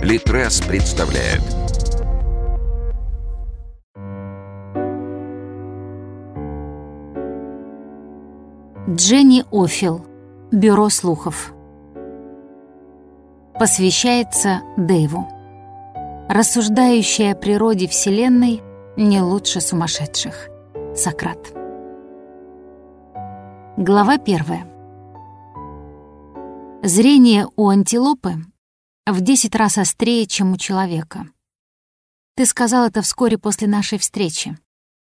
Литрес представляет Дженни Офил. Бюро слухов. Посвящается Дэйву. Рассуждающая о природе Вселенной не лучше сумасшедших. Сократ. Глава первая. Зрение у антилопы в 10 раз острее, чем у человека. Ты сказал это вскоре после нашей встречи.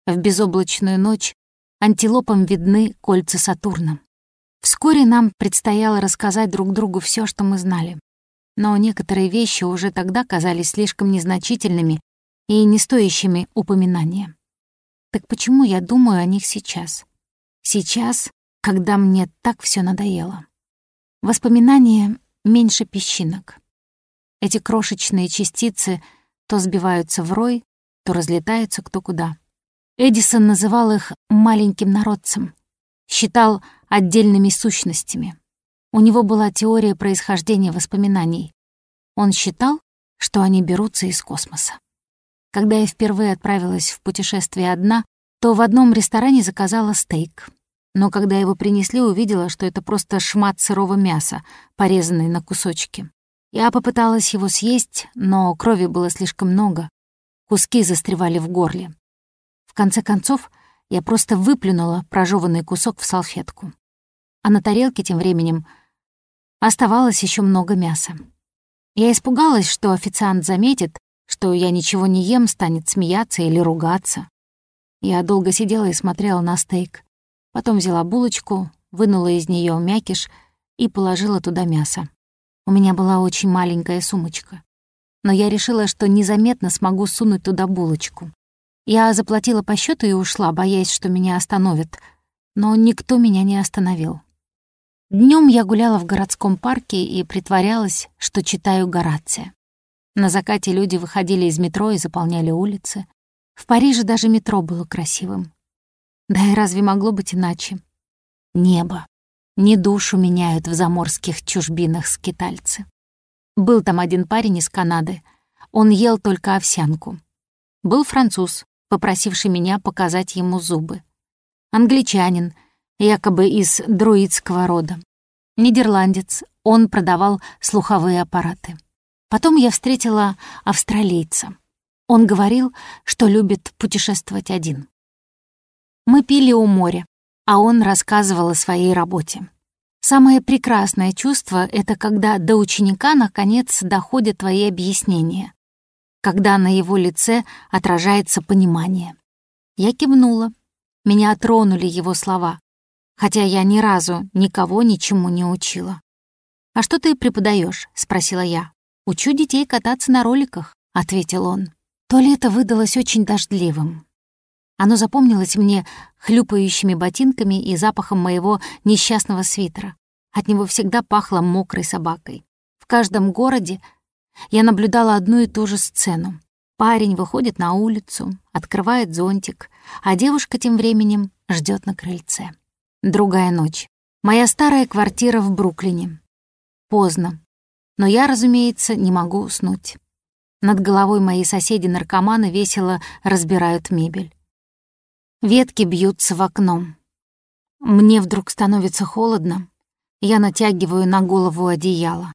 В безоблачную ночь антилопам видны кольца Сатурна. Вскоре нам предстояло рассказать друг другу все, что мы знали. Но некоторые вещи уже тогда казались слишком незначительными и не стоящими упоминания. Так почему я думаю о них сейчас? Сейчас, когда мне так все надоело. Воспоминания меньше песчинок. Эти крошечные частицы то сбиваются в рой, то разлетаются кто куда. Эдисон называл их «маленьким народцем», считал отдельными сущностями. У него была теория происхождения воспоминаний. Он считал, что они берутся из космоса. Когда я впервые отправилась в путешествие одна, то в одном ресторане заказала стейк. Но когда его принесли, увидела, что это просто шмат сырого мяса, порезанный на кусочки. Я попыталась его съесть, но крови было слишком много. Куски застревали в горле. В конце концов, я просто выплюнула прожеванный кусок в салфетку. А на тарелке тем временем оставалось еще много мяса. Я испугалась, что официант заметит, что я ничего не ем, станет смеяться или ругаться. Я долго сидела и смотрела на стейк. Потом взяла булочку, вынула из нее мякиш и положила туда мясо. У меня была очень маленькая сумочка. Но я решила, что незаметно смогу сунуть туда булочку. Я заплатила по счету и ушла, боясь, что меня остановят. Но никто меня не остановил. Днем я гуляла в городском парке и притворялась, что читаю Горация. На закате люди выходили из метро и заполняли улицы. В Париже даже метро было красивым. Да и разве могло быть иначе? Небо. Не душу меняют в заморских чужбинах скитальцы. Был там один парень из Канады. Он ел только овсянку. Был француз, попросивший меня показать ему зубы. Англичанин, якобы из друидского рода. Нидерландец, он продавал слуховые аппараты. Потом я встретила австралийца. Он говорил, что любит путешествовать один. Мы пили у моря, а он рассказывал о своей работе. Самое прекрасное чувство — это когда до ученика наконец доходят твои объяснения когда на его лице отражается понимание. Я кивнула. Меня тронули его слова, хотя я ни разу никого ничему не учила. «А что ты преподаешь? спросила я. «Учу детей кататься на роликах», — ответил он. То лето выдалось очень дождливым. Оно запомнилось мне хлюпающими ботинками и запахом моего несчастного свитера. От него всегда пахло мокрой собакой. В каждом городе я наблюдала одну и ту же сцену. Парень выходит на улицу, открывает зонтик, а девушка тем временем ждет на крыльце. Другая ночь. Моя старая квартира в Бруклине. Поздно. Но я, разумеется, не могу уснуть. Над головой мои соседи-наркоманы весело разбирают мебель. Ветки бьются в окно. Мне вдруг становится холодно. Я натягиваю на голову одеяло.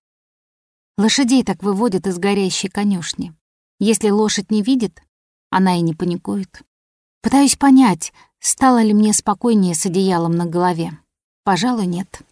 Лошадей так выводят из горящей конюшни. Если лошадь не видит, она и не паникует. Пытаюсь понять, стало ли мне спокойнее с одеялом на голове. Пожалуй, нет.